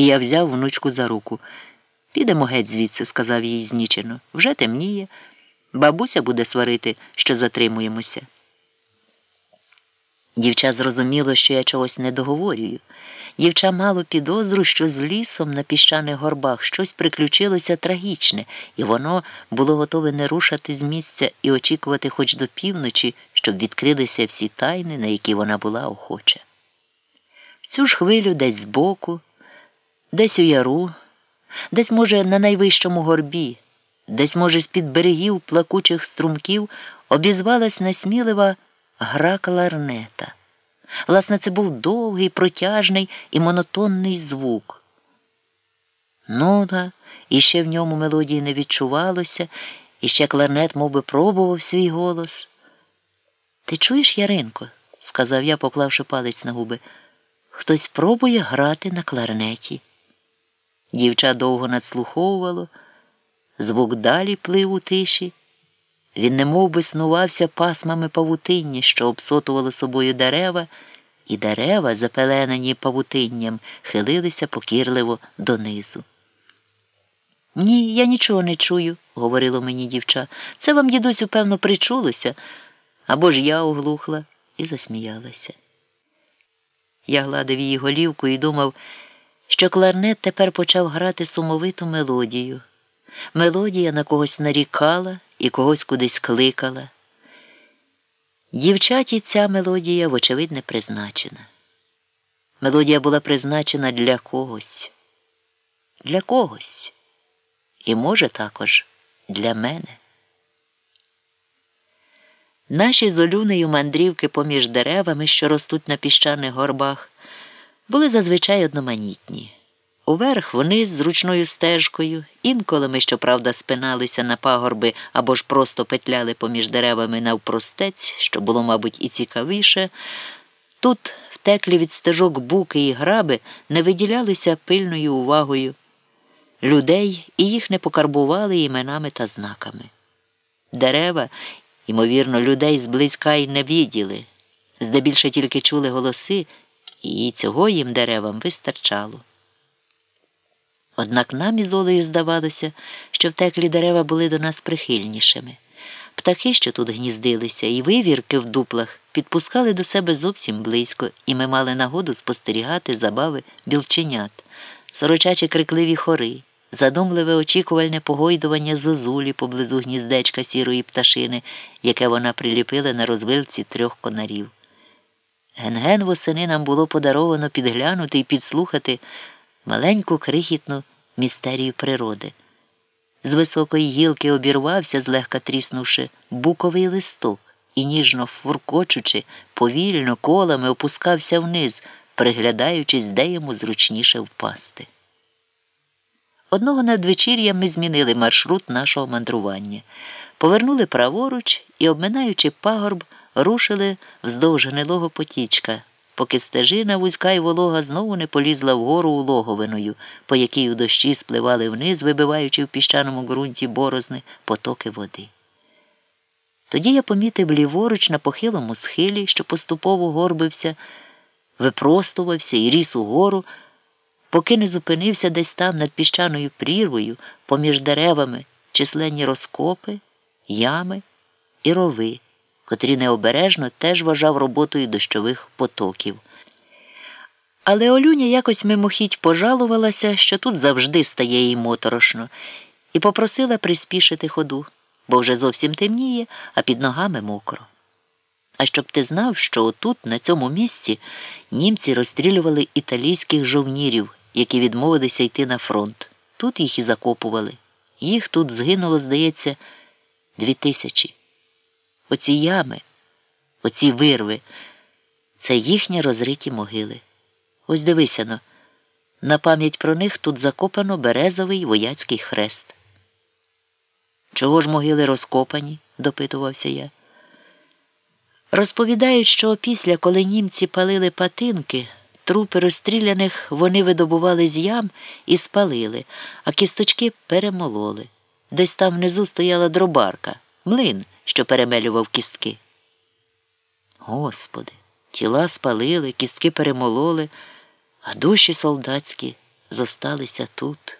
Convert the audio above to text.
І я взяв внучку за руку. Підемо геть звідси, сказав їй знічено. Вже темніє. Бабуся буде сварити, що затримуємося. Дівча зрозуміло, що я чогось не договорюю. Дівча мало підозру, що з лісом на піщаних горбах щось приключилося трагічне, і воно було готове не рушати з місця і очікувати хоч до півночі, щоб відкрилися всі тайни, на які вона була охоча. В цю ж хвилю десь збоку, десь у яру, десь, може, на найвищому горбі, десь, може, з-під берегів плакучих струмків обізвалась насмілива гра кларнета. Власне, це був довгий, протяжний і монотонний звук. Нуда, і ще в ньому мелодії не відчувалося, і ще кларнет мов би, пробував свій голос. Ти чуєш, Яринко? сказав я, поклавши палець на губи. Хтось пробує грати на кларнеті. Дівча довго надслуховувало, звук далі плив у тиші. Він немов би снувався пасмами павутиння, що обсотували собою дерева, і дерева, запеленені павутинням, хилилися покірливо донизу. Ні, я нічого не чую, говорило мені дівча. Це вам, дідусю, певно, причулося. Або ж я оглухла і засміялася. Я гладив її голівку і думав, що кларнет тепер почав грати сумовиту мелодію. Мелодія на когось нарікала і когось кудись кликала. Дівчаті ця мелодія, вочевидь, не призначена. Мелодія була призначена для когось, для когось, і, може, також для мене. Наші з Олюнею мандрівки поміж деревами, що ростуть на піщаних горбах, були зазвичай одноманітні. Уверх вниз з ручною стежкою, інколи ми, щоправда, спиналися на пагорби або ж просто петляли поміж деревами навпростець, що було, мабуть, і цікавіше. Тут втеклі від стежок буки і граби не виділялися пильною увагою. Людей і їх не покарбували іменами та знаками. Дерева, ймовірно, людей зблизька й не відділи, здебільше тільки чули голоси, і цього їм деревам вистачало. Однак нам із Олею здавалося, що втеклі дерева були до нас прихильнішими. Птахи, що тут гніздилися, і вивірки в дуплах підпускали до себе зовсім близько, і ми мали нагоду спостерігати забави білченят, сорочачі крикливі хори, задумливе очікувальне погойдування зозулі поблизу гніздечка сірої пташини, яке вона приліпила на розвилці трьох конарів. Ген-ген восени нам було подаровано підглянути і підслухати маленьку крихітну містерію природи. З високої гілки обірвався, злегка тріснувши, буковий листок і, ніжно фуркочучи, повільно колами опускався вниз, приглядаючись, де йому зручніше впасти. Одного надвечір'я ми змінили маршрут нашого мандрування, повернули праворуч і, обминаючи пагорб, рушили вздовж гнилого потічка поки стежина вузька й волога знову не полізла вгору улоговиною, по якій у дощі спливали вниз, вибиваючи в піщаному ґрунті борозни потоки води. Тоді я помітив ліворуч на похилому схилі, що поступово горбився, випростувався і ріс угору, поки не зупинився десь там над піщаною прірвою, поміж деревами, численні розкопи, ями і рови котрі необережно теж вважав роботою дощових потоків. Але Олюня якось мимохідь пожалувалася, що тут завжди стає їй моторошно, і попросила приспішити ходу, бо вже зовсім темніє, а під ногами мокро. А щоб ти знав, що отут, на цьому місці, німці розстрілювали італійських жовнірів, які відмовилися йти на фронт. Тут їх і закопували. Їх тут згинуло, здається, дві тисячі. Оці ями, оці вирви, це їхні розриті могили. Ось дивися но, на пам'ять про них тут закопано березовий вояцький хрест. Чого ж могили розкопані? допитувався я. Розповідають, що опісля, коли німці палили патинки, трупи розстріляних вони видобували з ям і спалили, а кісточки перемололи. Десь там внизу стояла дробарка, млин що перемелював кістки. Господи, тіла спалили, кістки перемололи, а душі солдатські зосталися тут.